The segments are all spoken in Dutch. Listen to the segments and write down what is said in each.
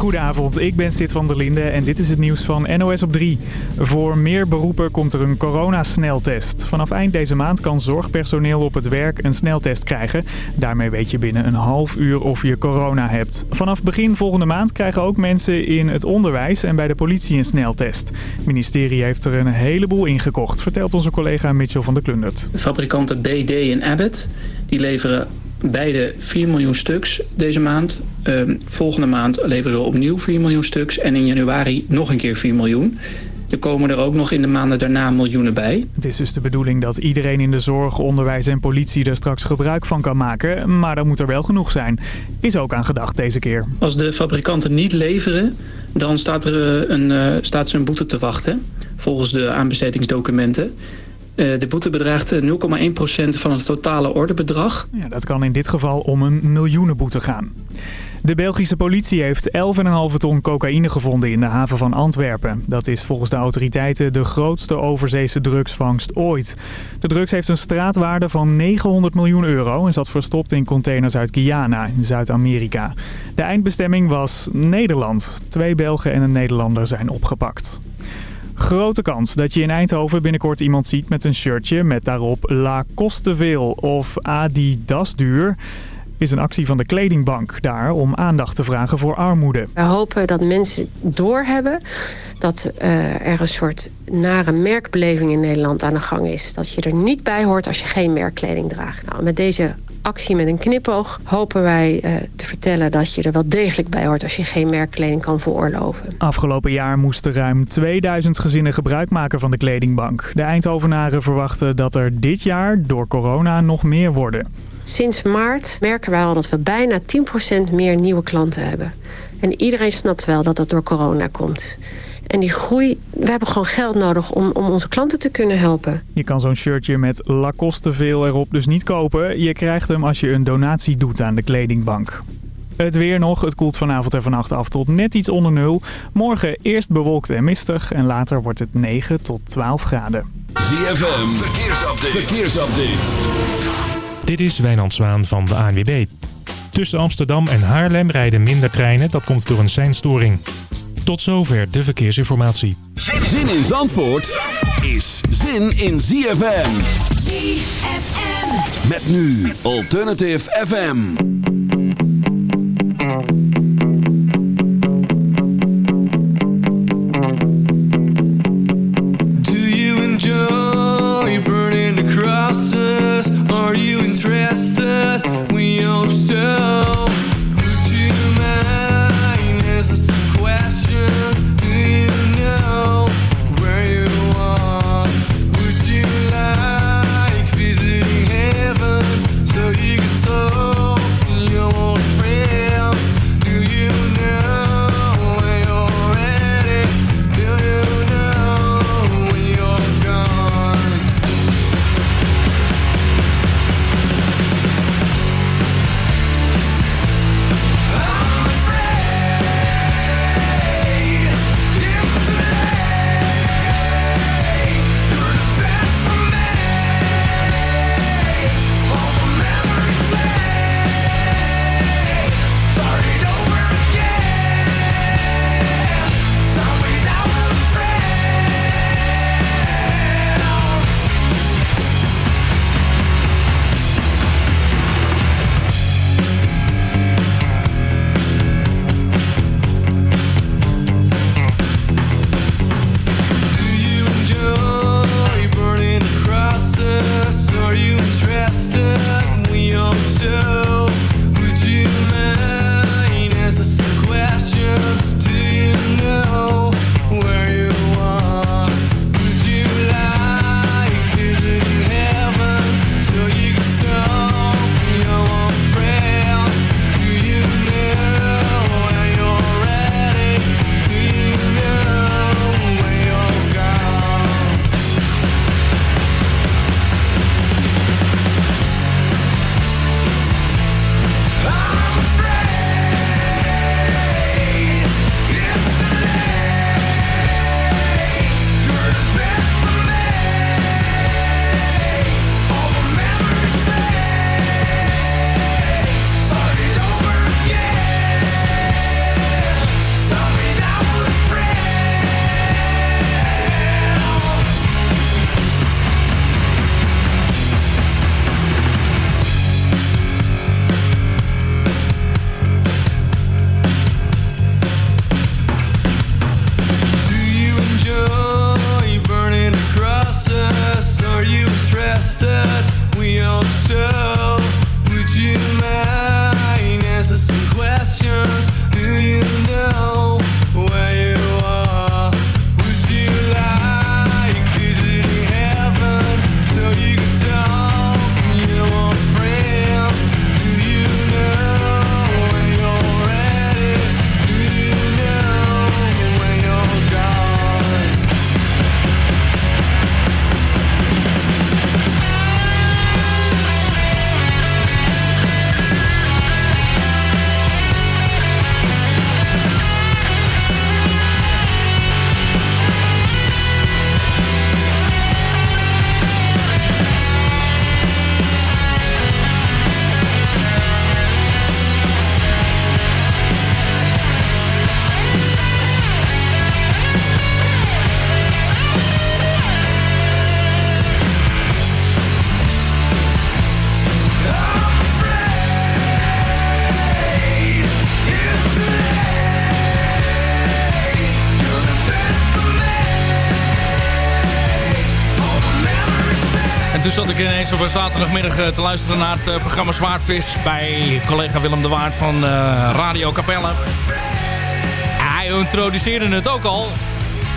Goedenavond, ik ben Sid van der Linde en dit is het nieuws van NOS op 3. Voor meer beroepen komt er een coronasneltest. Vanaf eind deze maand kan zorgpersoneel op het werk een sneltest krijgen. Daarmee weet je binnen een half uur of je corona hebt. Vanaf begin volgende maand krijgen ook mensen in het onderwijs en bij de politie een sneltest. Het ministerie heeft er een heleboel ingekocht, vertelt onze collega Mitchell van der Klundert. De fabrikanten BD en Abbott die leveren beide 4 miljoen stuks deze maand. Ehm, volgende maand leveren ze opnieuw 4 miljoen stuks. En in januari nog een keer 4 miljoen. Er komen er ook nog in de maanden daarna miljoenen bij. Het is dus de bedoeling dat iedereen in de zorg, onderwijs en politie er straks gebruik van kan maken. Maar dan moet er wel genoeg zijn. Is ook aan gedacht deze keer. Als de fabrikanten niet leveren, dan staat er eh, een, uh, staat ze een boete te wachten. Volgens de aanbestedingsdocumenten. Eh, de boete bedraagt 0,1% van het totale orderbedrag. Ja, dat kan in dit geval om een miljoenenboete gaan. De Belgische politie heeft 11,5 ton cocaïne gevonden in de haven van Antwerpen. Dat is volgens de autoriteiten de grootste overzeese drugsvangst ooit. De drugs heeft een straatwaarde van 900 miljoen euro en zat verstopt in containers uit Guyana in Zuid-Amerika. De eindbestemming was Nederland. Twee Belgen en een Nederlander zijn opgepakt. Grote kans dat je in Eindhoven binnenkort iemand ziet met een shirtje met daarop La Kosteveel of Adidas duur is een actie van de kledingbank daar om aandacht te vragen voor armoede. We hopen dat mensen doorhebben dat uh, er een soort nare merkbeleving in Nederland aan de gang is. Dat je er niet bij hoort als je geen merkkleding draagt. Nou, met deze actie met een knipoog hopen wij uh, te vertellen dat je er wel degelijk bij hoort als je geen merkkleding kan veroorloven. Afgelopen jaar moesten ruim 2000 gezinnen gebruik maken van de kledingbank. De Eindhovenaren verwachten dat er dit jaar door corona nog meer worden. Sinds maart merken wij al dat we bijna 10% meer nieuwe klanten hebben. En iedereen snapt wel dat dat door corona komt. En die groei, we hebben gewoon geld nodig om, om onze klanten te kunnen helpen. Je kan zo'n shirtje met Lacoste veel erop dus niet kopen. Je krijgt hem als je een donatie doet aan de kledingbank. Het weer nog. Het koelt vanavond en vannacht af tot net iets onder nul. Morgen eerst bewolkt en mistig en later wordt het 9 tot 12 graden. ZFM, verkeersupdate. verkeersupdate. Dit is Wijnand Zwaan van de ANWB. Tussen Amsterdam en Haarlem rijden minder treinen. Dat komt door een seinstoring. Tot zover de verkeersinformatie. Zin in Zandvoort is zin in ZFM. ZFM. Met nu Alternative FM. Do you enjoy burning the crosses? Are you interested? We hope so. Ineens op een zaterdagmiddag eh, te luisteren naar het eh, programma Zwaardvis... bij collega Willem de Waard van eh, Radio Capelle. Hij introduceerde het ook al.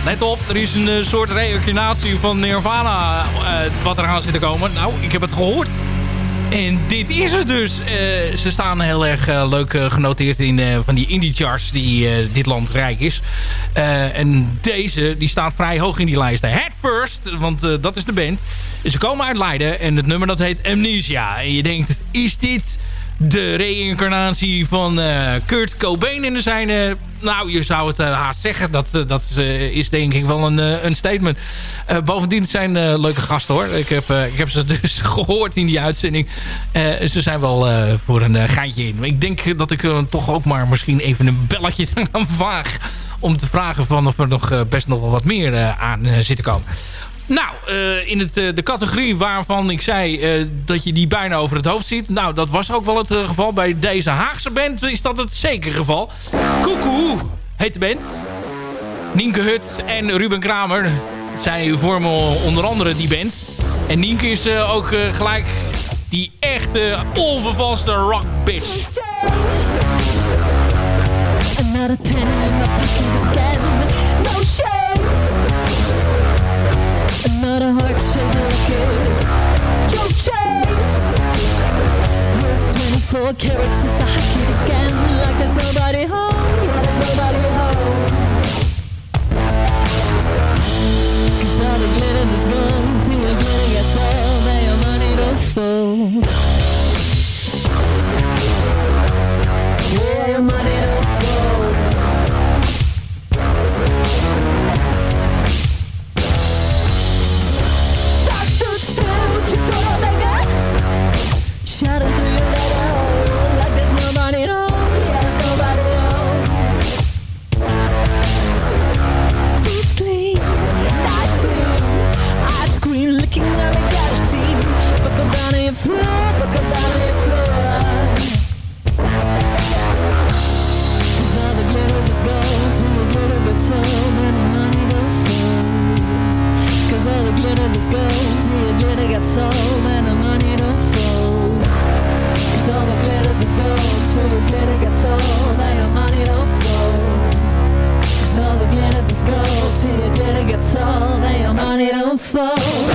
Let op, er is een soort reïncarnatie van Nirvana eh, wat eraan zit te komen. Nou, ik heb het gehoord. En dit is het dus. Ze staan heel erg leuk genoteerd in van die indie charts die dit land rijk is. En deze die staat vrij hoog in die lijsten. Head First, want dat is de band. Ze komen uit Leiden en het nummer dat heet Amnesia. En je denkt, is dit de reïncarnatie van eh, Kurt Cobain in de zijne? Nou, je zou het eh, haast zeggen. Dat, eh, dat is denk ik wel een, een statement. Bovendien zijn leuke gasten hoor. Ik heb, ik heb ze dus gehoord in die uitzending. Ze zijn wel voor een geintje in. Ik denk dat ik toch ook maar misschien even een belletje aan vaag. Om te vragen van of er nog best nog wel wat meer aan zit te komen. Nou, eh, in het, eh, de categorie waarvan ik zei eh, dat je die bijna over het hoofd ziet. Nou, dat was ook wel het geval. Bij deze Haagse band is dat het zeker geval. Koekoe heet de band. Nienke Hut en Ruben Kramer. Zij vormen onder andere die band. En Nienke is ook gelijk die echte onvervalste rock bitch. 24 carats just to hack it again. Like there's nobody home. Yeah, there's nobody home. Cause all the glitters is gone. Till the glitter gets old. And your money don't fold. Yeah. hands. gets all their money don't fall.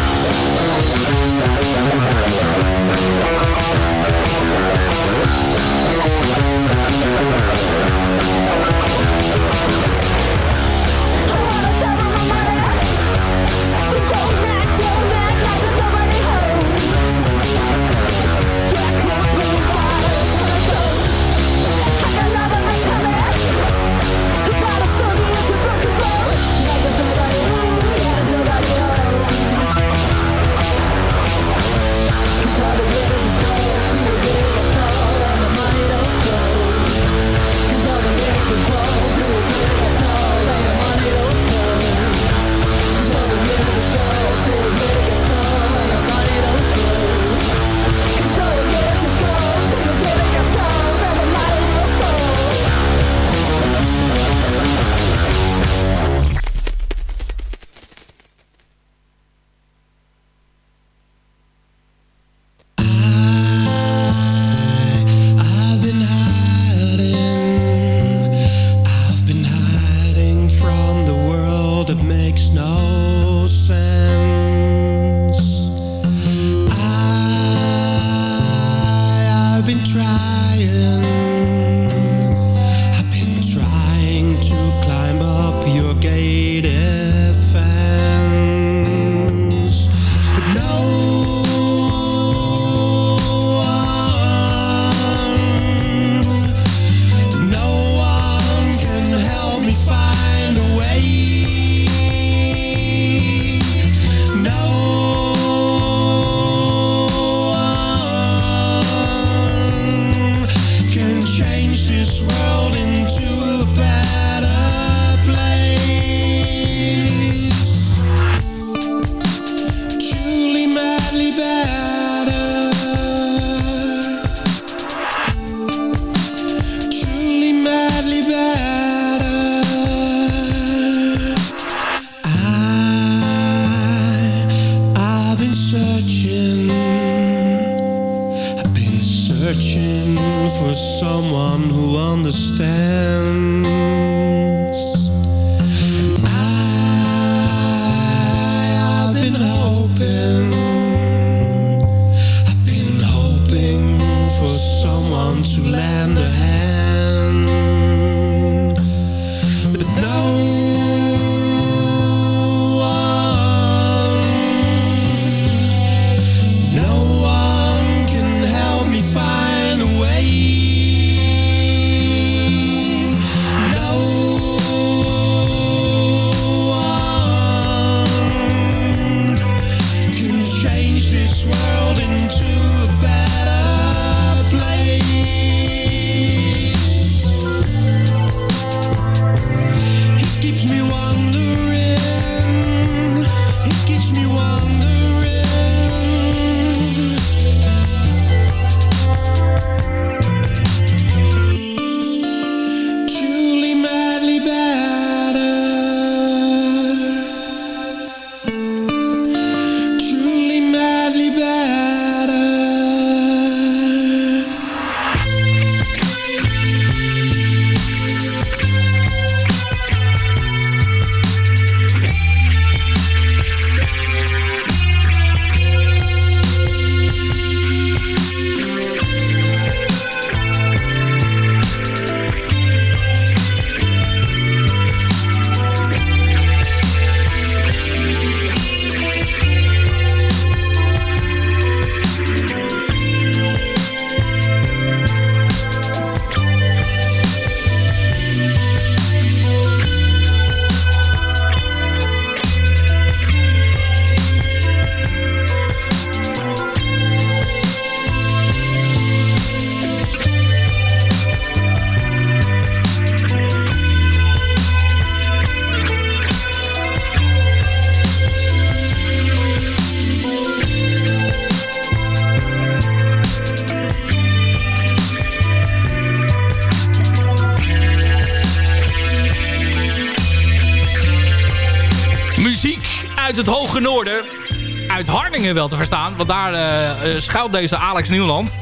Wel te verstaan. Want daar eh, eh, schuilt deze Alex Nieuwland.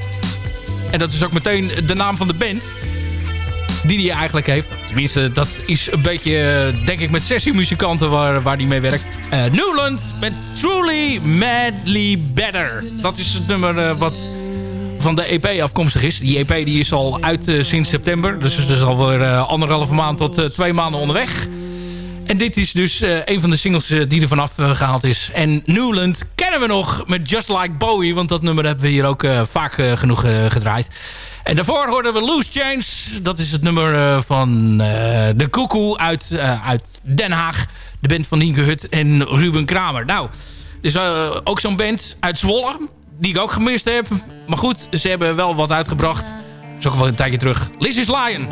En dat is ook meteen de naam van de band. Die hij eigenlijk heeft. Tenminste, dat is een beetje, eh, denk ik, met sessiemuzikanten waar, waar die mee werkt. Eh Newland met Truly Madly Better. Dat is het nummer wat van de EP afkomstig is. Die EP die is al uit sinds september. Dus het is alweer uh, anderhalve maand tot twee maanden onderweg. En dit is dus een van de singles die er vanaf eh, gehaald is. En Newland we nog met Just Like Bowie. Want dat nummer hebben we hier ook eh, vaak eh, genoeg eh, gedraaid. En daarvoor hoorden we Loose Change. Dat is het nummer van De Koekoe uit, uit Den Haag. De band van Nienke Hut en Ruben Kramer. Nou, dus ook zo'n band uit Zwolle. Die ik ook gemist heb. Maar goed, ze hebben wel wat uitgebracht. Dat is ook wel een tijdje terug. Lizzie's Lion.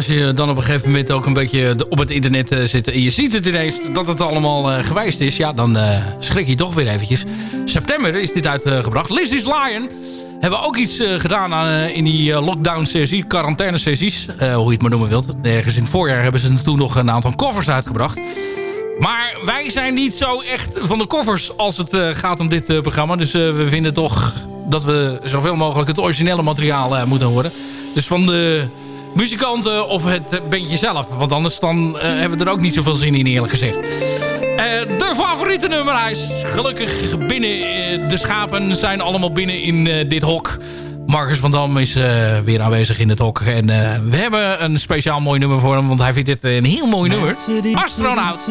Als je dan op een gegeven moment ook een beetje op het internet eh, zit... en je ziet het ineens dat het allemaal eh, gewijst is... ja, dan eh, schrik je toch weer eventjes. September is dit uitgebracht. Lizzie's Lion hebben ook iets gedaan aan, in die lockdown-sessie, quarantaine-sessies. hoe je het maar noemen wilt. Ergens in het voorjaar hebben ze toen nog een aantal covers uitgebracht. Maar wij zijn niet zo echt van de covers als het gaat om dit programma. Dus we vinden toch dat we zoveel mogelijk het originele materiaal moeten horen. Dus van de muzikanten of het bandje zelf. Want anders dan, eh, hebben we er ook niet zoveel zin in eerlijk gezegd. Eh, de favoriete nummer. Hij is gelukkig binnen. eh, de schapen zijn allemaal binnen in dit hok. Marcus van Dam is weer aanwezig in het hok. En we hebben een speciaal mooi nummer voor hem. Want hij vindt dit een heel mooi nummer. Astronaut.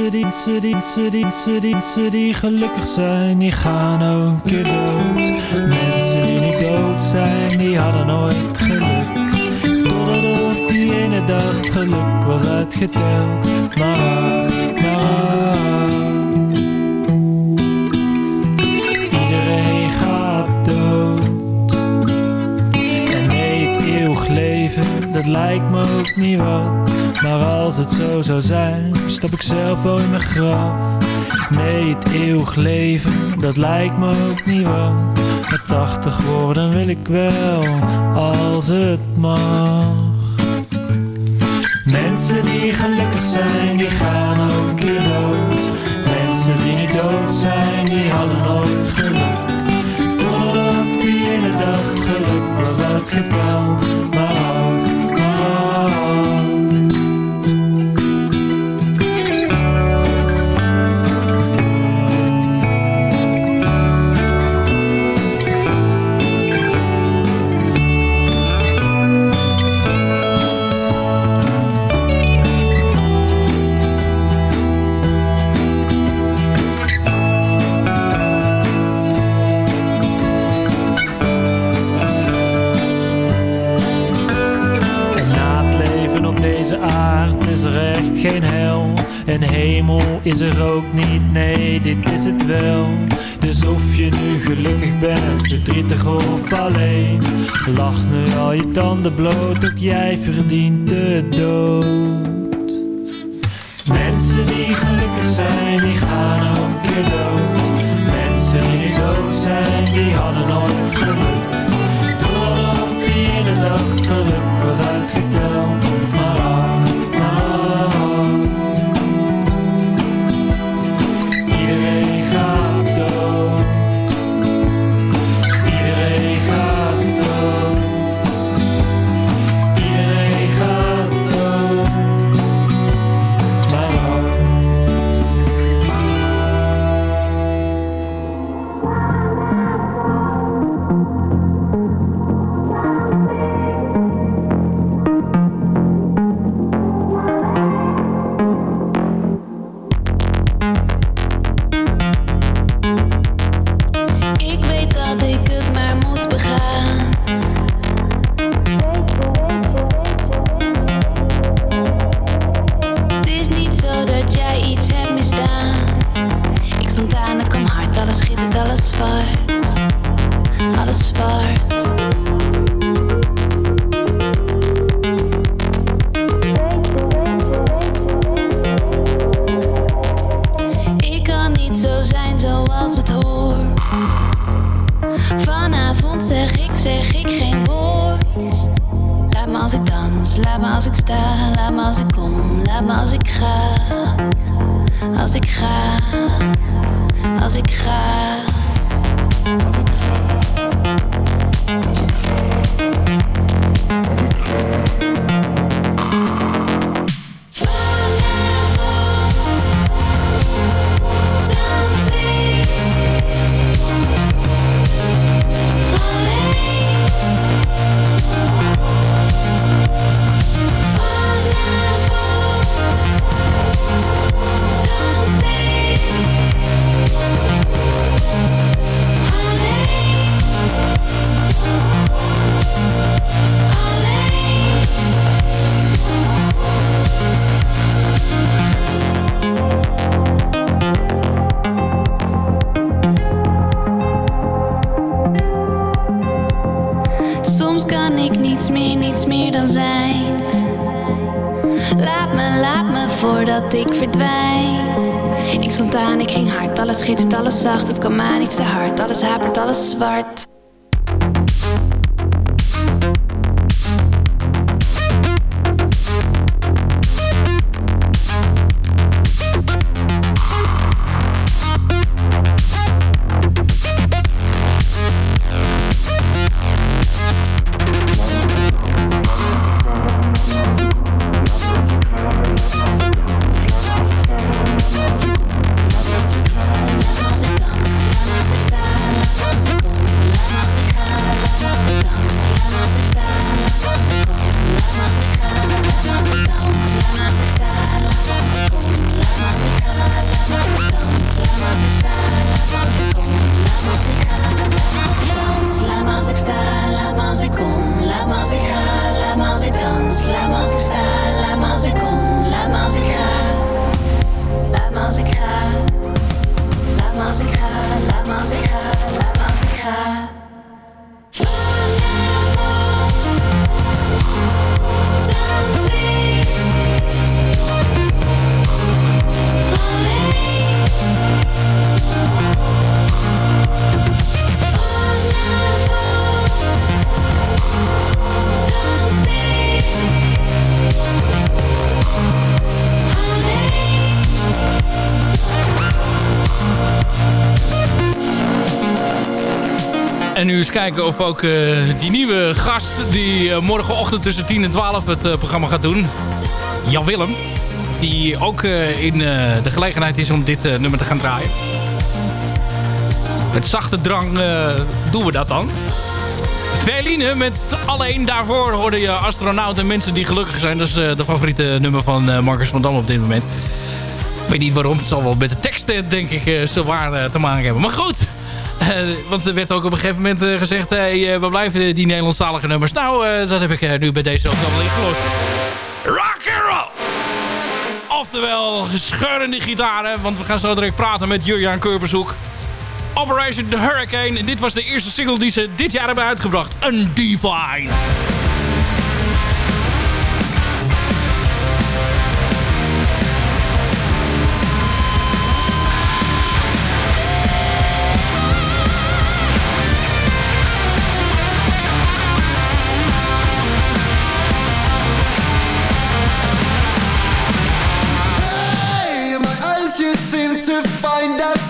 Gelukkig zijn, die gaan ook een keer dood. Mensen die niet dood zijn, die hadden nooit geluk. Het geluk was uitgeteld. Maar maar. Iedereen gaat dood. En nee, het eeuwig leven, dat lijkt me ook niet wat. Maar als het zo zou zijn, stap ik zelf wel in mijn graf. Nee, het eeuwig leven, dat lijkt me ook niet wat. Maar 80 worden wil ik wel, als het mag. Mensen die gelukkig zijn, die gaan ook keer dood. Mensen die niet dood zijn, die hadden nooit geluk. Totdat die ene dag geluk was uitgeteld. Aard is er echt geen hel. En hemel is er ook niet, nee, dit is het wel. Dus of je nu gelukkig bent, verdrietig of alleen. Lach nu al je tanden bloot, ook jij verdient de dood. Mensen die gelukkig zijn, die gaan ook een keer dood. Mensen die dood zijn, die hadden nooit geluk. Totdat op die ene dag het geluk Als ik ga, als ik ga. alles waard. Nu eens kijken of ook eh, die nieuwe gast... die eh, morgenochtend tussen 10 en 12 het eh, programma gaat doen... Jan Willem. Die ook in de gelegenheid is om dit nummer te gaan draaien. Met zachte drang doen we dat dan. Veline met Alleen. Daarvoor hoorde je astronauten en mensen die gelukkig zijn. Dat is de favoriete nummer van Marcus van Dam op dit moment. Ik weet niet waarom. Het zal wel met de teksten denk ik zo waar te maken hebben. Maar goed. Want er werd ook op een gegeven moment eh, gezegd... Hey, eh, we blijven die Nederlandstalige nummers. Nou, eh, dat heb ik nu bij deze ook wel ingelost. Rock and roll! Oftewel, scheurende gitaren. Want we gaan zo direct praten met Jurjaan Keurbezoek. Operation The Hurricane. Dit was de eerste single die ze dit jaar hebben uitgebracht. Undefined.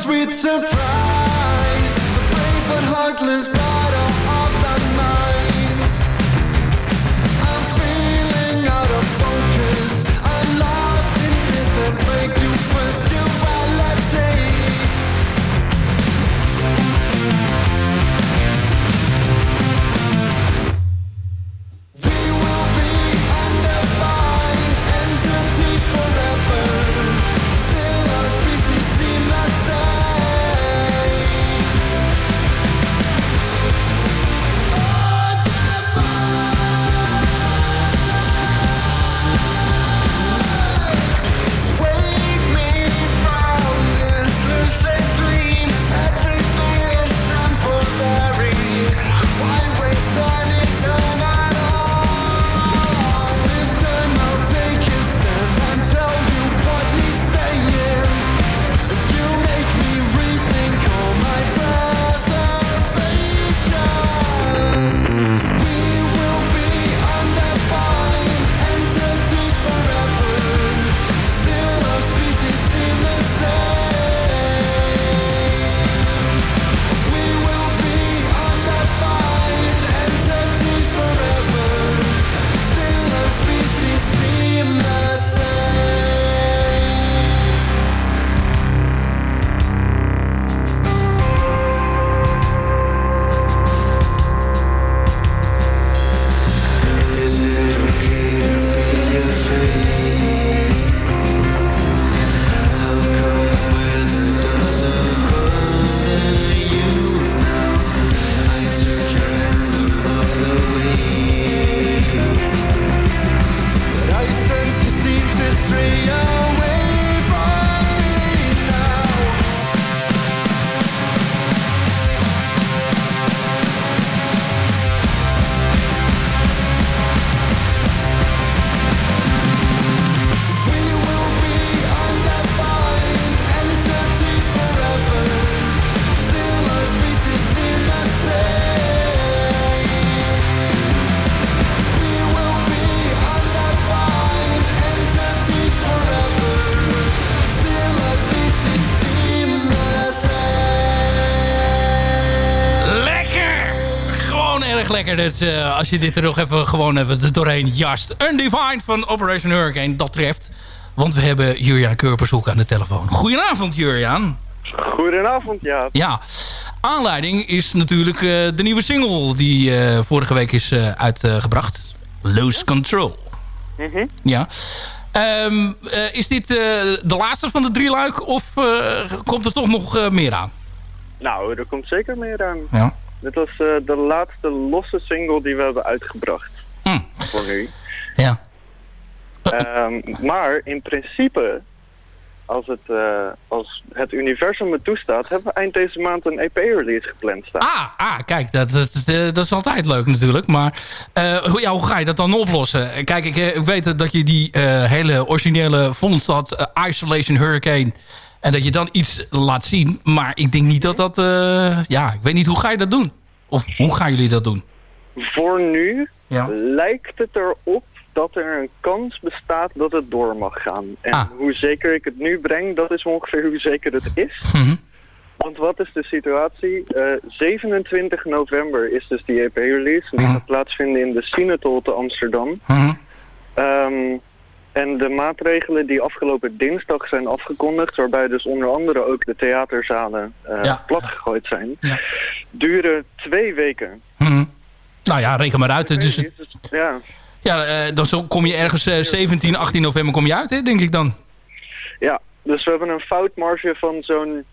Sweet surprise. The brave but heartless lekker dat, eh, als je dit er nog even gewoon even doorheen jast. Undefined van Operation Hurricane, dat treft. Want we hebben Jurjaan Keurpershoek aan de telefoon. Goedenavond Jurjaan. Goedenavond, ja. Ja, aanleiding is natuurlijk eh, de nieuwe single die eh, vorige week is uitgebracht. Lose Control. Mhm. Ja. Ehm, eh, is dit de laatste van de drie luik of komt er toch nog meer aan? Nou, er komt zeker meer aan. Ja. Dit was eh, de laatste losse single die we hebben uitgebracht. Hm. Voor nu. Ja. Ehm, maar in principe, als het, eh, als het universum het toestaat, hebben we eind deze maand een EP-release gepland staan. Ah, ah kijk, dat, dat, dat, dat is altijd leuk natuurlijk. Maar eh, hoe, ja, hoe ga je dat dan oplossen? Kijk, ik, eh, ik weet dat je die eh, hele originele vondst had, eh, Isolation Hurricane... en dat je dan iets laat zien. Maar ik denk niet dat dat... eh, ja, ik weet niet, hoe ga je dat doen? Of hoe gaan jullie dat doen? Voor nu Ja. lijkt het erop dat er een kans bestaat dat het door mag gaan. En Ah. hoe zeker ik het nu breng, dat is ongeveer hoe zeker het is. Mhm. Want wat is de situatie? Eh, 27 november is dus die EP-release. Die Mhm. gaat plaatsvinden in de Cinetol te Amsterdam. Ehm, en de maatregelen die afgelopen dinsdag zijn afgekondigd... waarbij dus onder andere ook de theaterzalen eh, Ja. platgegooid zijn... Ja. duren twee weken. Mhm. Nou ja, reken maar uit. Dus, ja, ja, eh, dan kom je ergens eh, 17, 18 november kom je uit, hè, denk ik dan. ja, dus we hebben een foutmarge van zo'n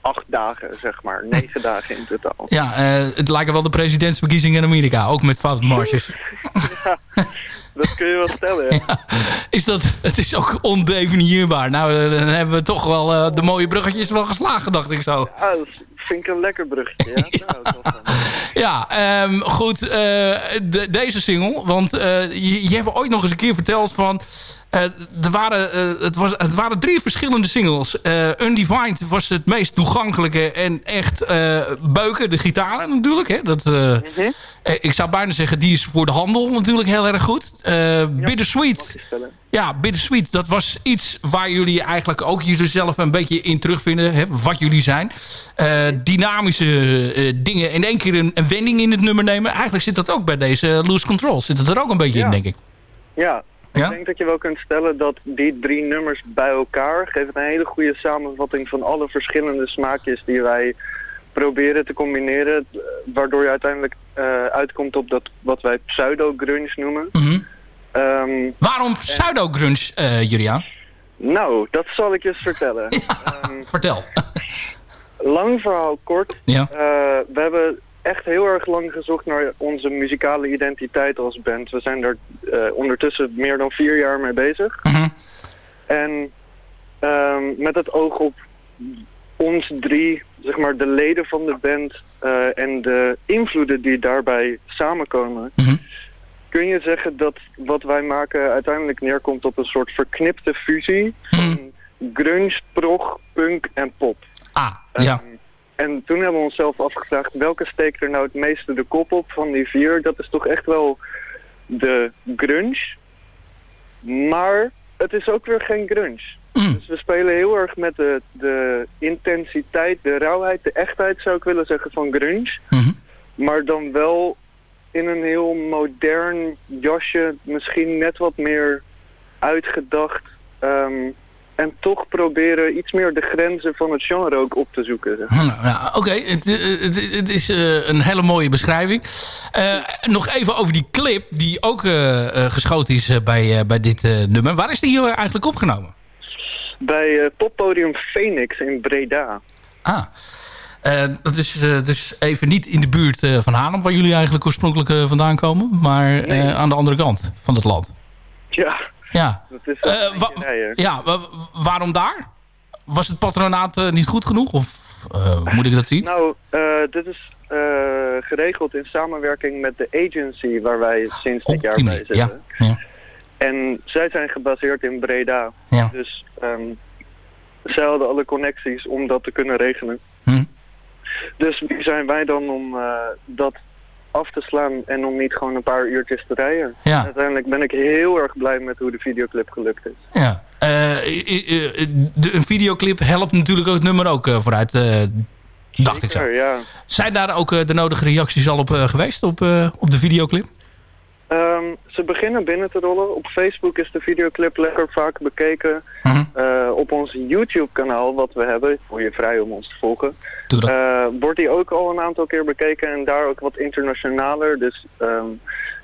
acht dagen, zeg maar. Negen dagen in totaal. Ja, eh, het lijken wel de presidentsverkiezingen in Amerika. Ook met foutmarges. Dat kun je wel stellen, ja. Is dat, het is ook ondefinieerbaar. Nou, eh, dan hebben we toch wel eh, de mooie bruggetjes wel geslagen, dacht ik zo. Ah, dat vind ik een lekker bruggetje, ja. Wel van. Ja, ehm, goed. de- deze single. Want je, je hebt ooit nog eens een keer verteld van... eh, er, waren, eh, het, was, het waren drie verschillende singles. Eh, Undefined was het meest toegankelijke en echt beuken, de gitaren natuurlijk. Hè? Dat, eh, ik zou bijna zeggen, die is voor de handel natuurlijk heel erg goed. Eh Bittersweet. Ja, Bittersweet, dat was iets waar jullie eigenlijk ook jezelf een beetje in terugvinden. Hè, wat jullie zijn. Dynamische dingen in één keer een, een wending in het nummer nemen. Eigenlijk zit dat ook bij deze Loose Control. Zit het er ook een beetje Ja. in, denk ik. Ja, Ja? ik denk dat je wel kunt stellen dat die drie nummers bij elkaar geven een hele goede samenvatting van alle verschillende smaakjes die wij proberen te combineren, eh, waardoor je uiteindelijk eh, uitkomt op dat wat wij pseudo-grunge noemen. Mhm. Ehm, Waarom pseudo-grunge, eh Juliaan? nou, dat zal ik je eens vertellen. Ehm, Vertel. lang verhaal kort. Ja. We hebben echt heel erg lang gezocht naar onze muzikale identiteit als band. We zijn er eh, ondertussen meer dan vier jaar mee bezig. Mhm. En ehm, met het oog op ons drie, zeg maar de leden van de band eh, en de invloeden die daarbij samenkomen, Mhm. kun je zeggen dat wat wij maken uiteindelijk neerkomt op een soort verknipte fusie van grunge, prog, punk en pop. Ah, ja. Ehm, en toen hebben we onszelf afgevraagd welke steekt er nou het meeste de kop op van die vier. Dat is toch echt wel de grunge. Maar het is ook weer geen grunge. Mm. Dus we spelen heel erg met de, de intensiteit, de rauwheid, de echtheid zou ik willen zeggen van grunge. Mhm. Maar dan wel in een heel modern jasje, misschien net wat meer uitgedacht. ehm, en toch proberen iets meer de grenzen van het genre ook op te zoeken. zeg. Nou, Oké, het, het, het is eh, een hele mooie beschrijving. Eh, nog even over die clip die ook eh, eh, geschoten is eh, bij, eh, bij dit eh, nummer. Waar is die hier eigenlijk opgenomen? Bij eh, poppodium Phoenix in Breda. Ah, eh, dat is eh, dus even niet in de buurt eh, van Haarlem... waar jullie eigenlijk oorspronkelijk eh, vandaan komen... maar eh, Nee. aan de andere kant van het land. Ja, Ja, dat is Eh, wa- ja wa- waarom daar? Was het patronaat eh, niet goed genoeg? Of eh, moet ik dat zien? Nou, dit is geregeld in samenwerking met de agency waar wij sinds dit jaar bij zitten. ja. ja. En zij zijn gebaseerd in Breda. Ja. Dus ehm, zij hadden alle connecties om dat te kunnen regelen. Hm. Dus wie zijn wij dan om eh, dat af te slaan en om niet gewoon een paar uurtjes te rijden? Ja. Uiteindelijk ben ik heel erg blij met hoe de videoclip gelukt is. Ja. Eh, de, een videoclip helpt natuurlijk ook het nummer ook eh, vooruit. eh, Dacht ik zo. Ja. Zijn daar ook de nodige reacties al op geweest, op, op de videoclip? Ehm, ze beginnen binnen te rollen. Op Facebook is de videoclip lekker vaak bekeken. Mhm. Eh, op ons YouTube-kanaal, wat we hebben, voel je vrij om ons te volgen, eh, wordt die ook al een aantal keer bekeken en daar ook wat internationaler. Dus ehm,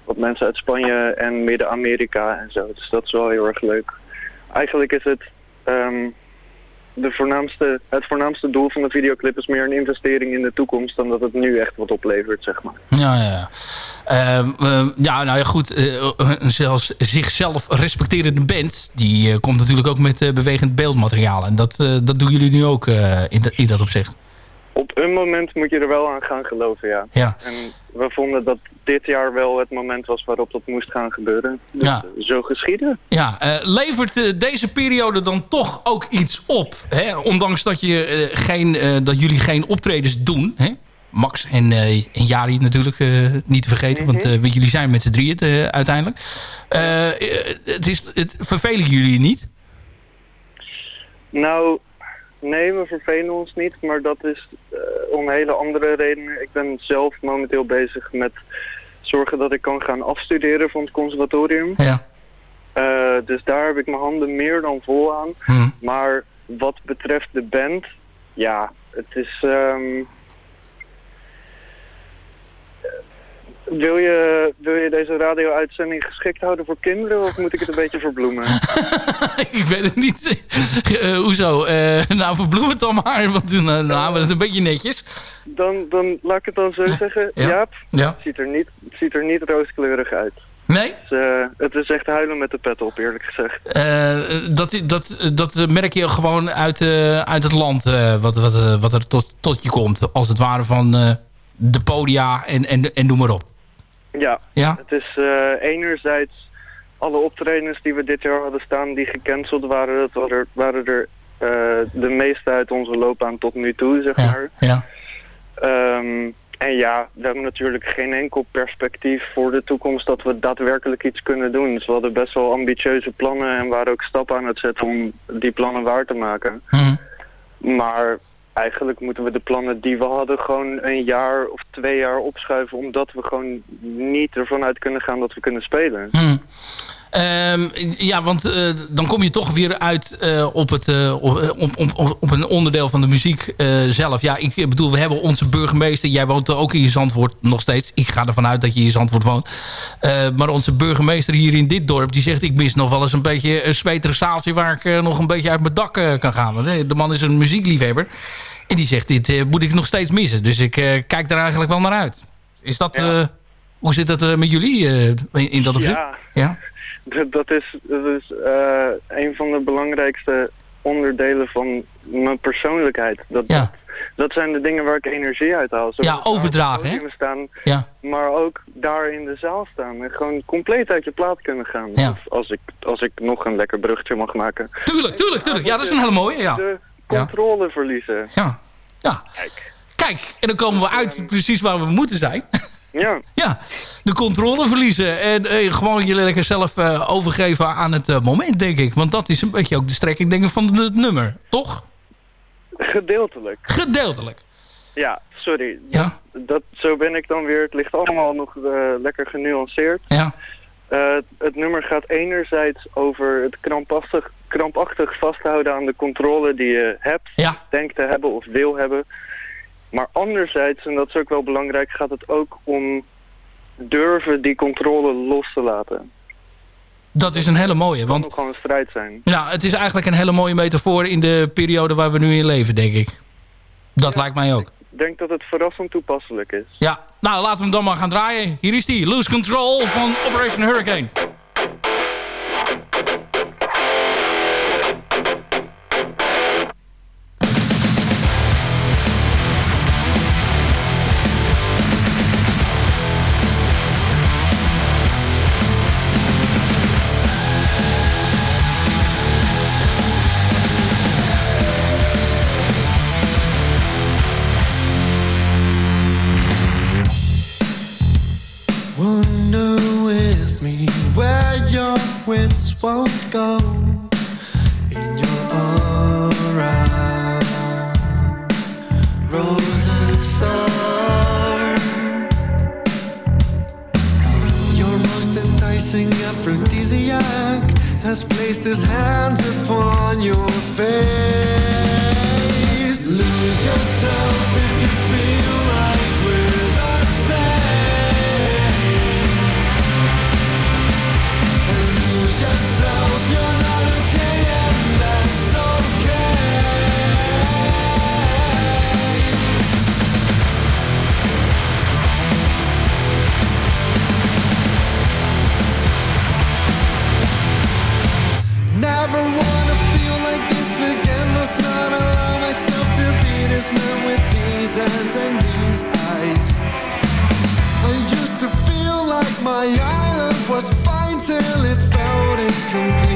wat mensen uit Spanje en Midden-Amerika en zo. Dus dat is wel heel erg leuk. Eigenlijk is het ehm, de voornaamste, het voornaamste doel van de videoclip is meer een investering in de toekomst dan dat het nu echt wat oplevert, zeg maar. Ja, ja, ja. Ehm, eh, ja, nou ja, goed. een zelfs zichzelf respecterende band... die eh, komt natuurlijk ook met eh, bewegend beeldmateriaal. En dat, dat doen jullie nu ook in, dat- in dat opzicht. Op een moment moet je er wel aan gaan geloven, ja. Ja. En we vonden dat dit jaar wel het moment was waarop dat moest gaan gebeuren. Dus Ja. eh, zo geschieden. Ja, eh, levert eh, deze periode dan toch ook iets op? Hè? Ondanks dat, je, geen, eh, dat jullie geen optredens doen. Hè? Max en, eh, en Jari natuurlijk eh, niet te vergeten. Want eh, jullie zijn met z'n drieën eh, uiteindelijk. Het is, het, vervelen jullie niet? Nou, nee, we vervelen ons niet, maar dat is eh, om hele andere redenen. Ik ben zelf momenteel bezig met zorgen dat ik kan gaan afstuderen van het conservatorium. Ja. Eh, dus daar heb ik mijn handen meer dan vol aan. Hm. Maar wat betreft de band, ja, het is... ehm, Wil je, wil je deze radio-uitzending geschikt houden voor kinderen of moet ik het een beetje verbloemen? ik weet het niet. Eh, hoezo? Eh, nou, verbloem het dan maar. Want dan uh, we het een beetje netjes. Dan, dan laat ik het dan zo zeggen. Ja. Jaap, Ja. Het, ziet er niet, het ziet er niet rooskleurig uit. Nee? Het is, eh, het is echt huilen met de pet op, eerlijk gezegd. Dat, dat, dat merk je gewoon uit, eh, uit het land wat, wat, wat er tot, tot je komt. Als het ware van de podia en, en, en noem maar op. Ja, Ja? het is eh, enerzijds alle optredens die we dit jaar hadden staan die gecanceld waren. Dat waren er, waren er eh, de meeste uit onze loopbaan tot nu toe, zeg maar. Ja. Ehm, en ja, we hebben natuurlijk geen enkel perspectief voor de toekomst dat we daadwerkelijk iets kunnen doen. Dus we hadden best wel ambitieuze plannen en waren ook stappen aan het zetten om die plannen waar te maken. Hm. Maar eigenlijk moeten we de plannen die we hadden gewoon een jaar of twee jaar opschuiven. Omdat we gewoon niet ervan uit kunnen gaan dat we kunnen spelen. Hm. Ehm, ja, want eh, dan kom je toch weer uit eh, op, het, eh, op, op, op, een onderdeel van de muziek zelf. Ja, ik bedoel, we hebben onze burgemeester. Jij woont ook in je Zandvoort nog steeds. Ik ga ervan uit dat je in Zandvoort woont. Maar onze burgemeester hier in dit dorp... die zegt, ik mis nog wel eens een beetje een zweterig zaaltje... waar ik nog een beetje uit mijn dak kan gaan. Want, de man is een muziekliefhebber. En die zegt, dit moet ik nog steeds missen. Dus ik kijk daar eigenlijk wel naar uit. Is dat... hoe zit dat met jullie in, in dat opzicht? Ja. ja? Dat, is, dat is eh, een van de belangrijkste onderdelen van mijn persoonlijkheid. Dat, Ja. dat zijn de dingen waar ik energie uit haal. Zowel Ja, overdragen, hè? Staan, Ja. maar ook daar in de zaal staan. En gewoon compleet uit je plaat kunnen gaan. Ja. Of Als, ik, als ik nog een lekker bruggetje mag maken. Tuurlijk, tuurlijk, tuurlijk. Ja, dat is een hele mooie, ja. De controle verliezen. Ja. ja. Kijk, en dan komen we uit precies waar we moeten zijn. Ja. Ja, de controle verliezen. En eh, gewoon je lekker zelf eh, overgeven aan het eh, moment, denk ik. Want dat is een beetje ook de strekking, denk ik, van het nummer. Toch? Gedeeltelijk. Gedeeltelijk. Ja, sorry. Ja. Dat, zo ben ik dan weer. Het ligt allemaal nog eh, lekker genuanceerd. Ja. Het nummer gaat enerzijds over het krampachtig, krampachtig vasthouden aan de controle die je hebt, denkt te hebben of wil hebben. Maar anderzijds, en dat is ook wel belangrijk, gaat het ook om durven die controle los te laten. Dat is een hele mooie. Het Want kan ook gewoon een strijd zijn. ja, het is eigenlijk een hele mooie metafoor in de periode waar we nu in leven, denk ik. Dat lijkt mij ook. Ik denk dat het verrassend toepasselijk is. Ja, nou laten we hem dan maar gaan draaien. Hier is die, Lose Control van Operation Hurricane. thoughts won't go in your aura. Rose. Your most enticing aphrodisiac has placed his hands upon your face. Lose your my island was fine till it felt incomplete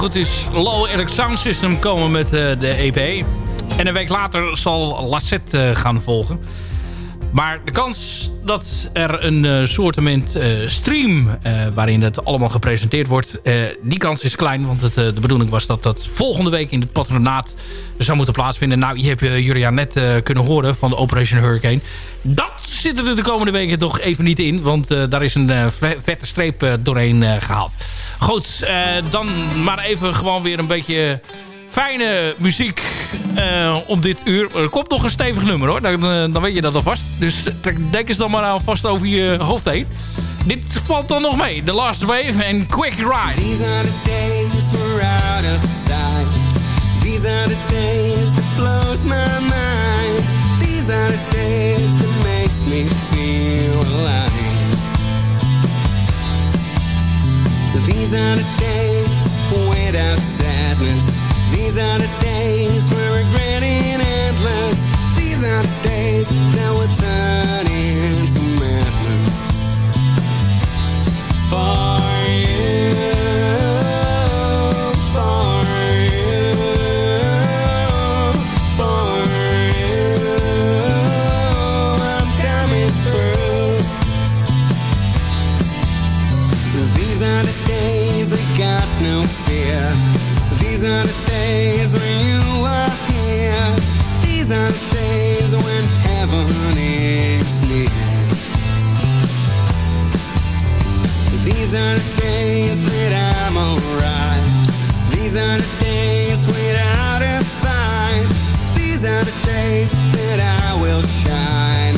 goed is, Low Eric Sound System komen met eh, de EP. En een week later zal Lassette eh, gaan volgen. Maar de kans dat er een eh soortement eh, stream... eh, waarin het allemaal gepresenteerd wordt... die kans is klein. Want het, de bedoeling was dat dat volgende week in het patronaat zou moeten plaatsvinden. Nou, je hebt uh, Julia net kunnen horen van de Operation Hurricane. Dat zit er de komende weken toch even niet in. Want daar is een ve- vette streep doorheen eh, gehaald. Goed, dan maar even gewoon weer een beetje fijne muziek eh, om dit uur. Er komt nog een stevig nummer hoor, dan, eh, dan weet je dat alvast. Dus trek- denk eens dan maar alvast over je hoofd heen. Dit valt dan nog mee. The Last Wave en Quick Ride. These are the days we're out of sight. These are the days that blows my mind. These are the days that makes me feel alive. These are the days without sadness. These are the days we're regretting. These are the days that will turn into. For you, for. These are the days I got no fear. These are the These are the days that I'm alright. These are the days without a fight. These are the days that I will shine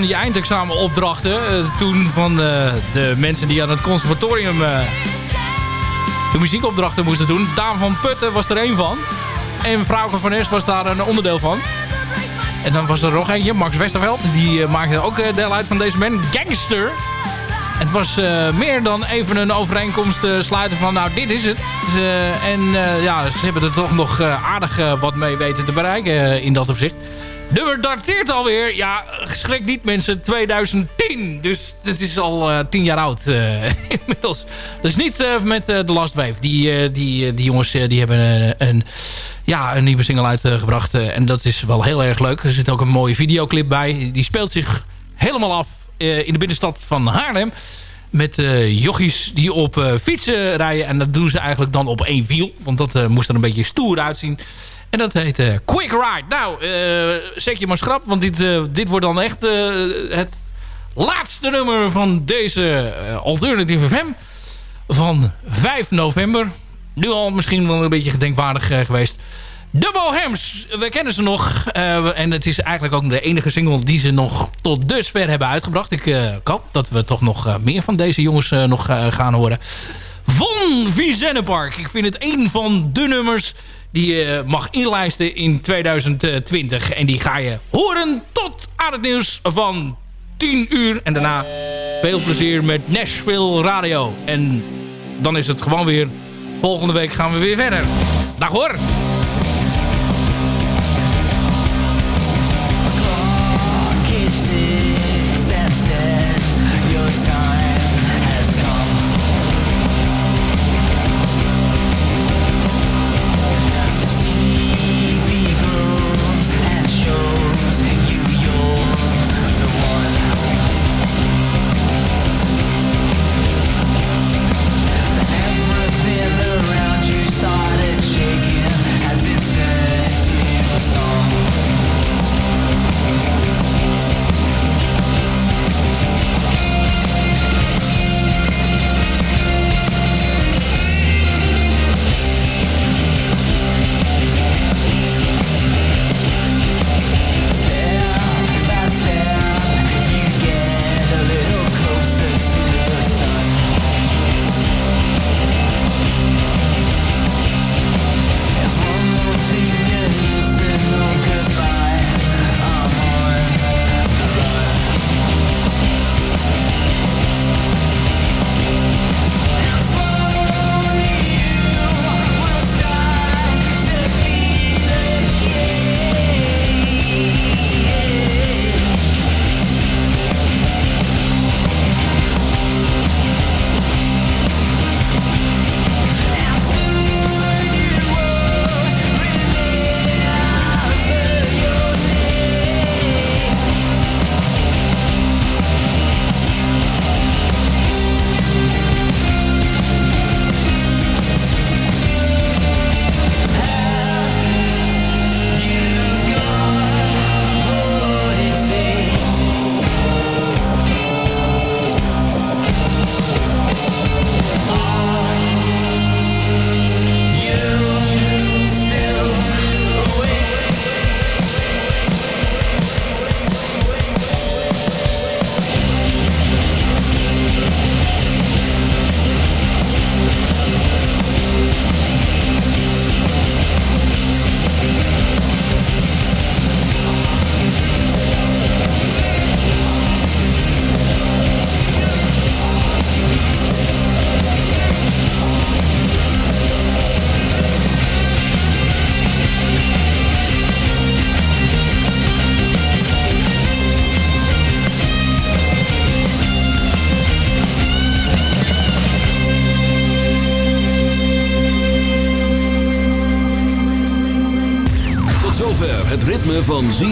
die eindexamenopdrachten. eh, toen van eh, de mensen die aan het conservatorium eh, de muziekopdrachten moesten doen. Daan van Putten was er één van. En Frauke van Es was daar een onderdeel van. En dan was er nog eentje, Max Westerveld. Die maakte ook deel uit van deze band. Gangster. Het was meer dan even een overeenkomst sluiten van nou dit is het. Dus, en ja, ze hebben er toch nog aardig wat mee weten te bereiken in dat opzicht. Nummer dateert alweer, ja, geschrik niet mensen, 2010. Dus het is al eh, tien jaar oud eh, inmiddels. Dus niet eh, met The Last Wave. Die, die, die jongens die hebben een, ja, een nieuwe single uitgebracht. en dat is wel heel erg leuk. Er zit ook een mooie videoclip bij. Die speelt zich helemaal af in de binnenstad van Haarlem. Met jochies die op fietsen rijden. En dat doen ze eigenlijk dan op één wiel. Want dat moest er een beetje stoer uitzien. En dat heet eh, Quick Ride. Nou, zet je maar schrap. Want dit, eh, dit wordt dan echt het laatste nummer van deze Alternative FM. Van 5 november. Nu al misschien wel een beetje gedenkwaardig geweest. De Bohems, we kennen ze nog. en het is eigenlijk ook de enige single die ze nog tot dusver hebben uitgebracht. Ik, hoop dat we toch nog meer van deze jongens nog gaan horen. Von Vizennepark. Ik vind het een van de nummers die je mag inlijsten in 2020. En die ga je horen tot aan het nieuws van 10 uur. En daarna veel plezier met Nashville Radio. En dan is het gewoon weer... Volgende week gaan we weer verder. Dag hoor!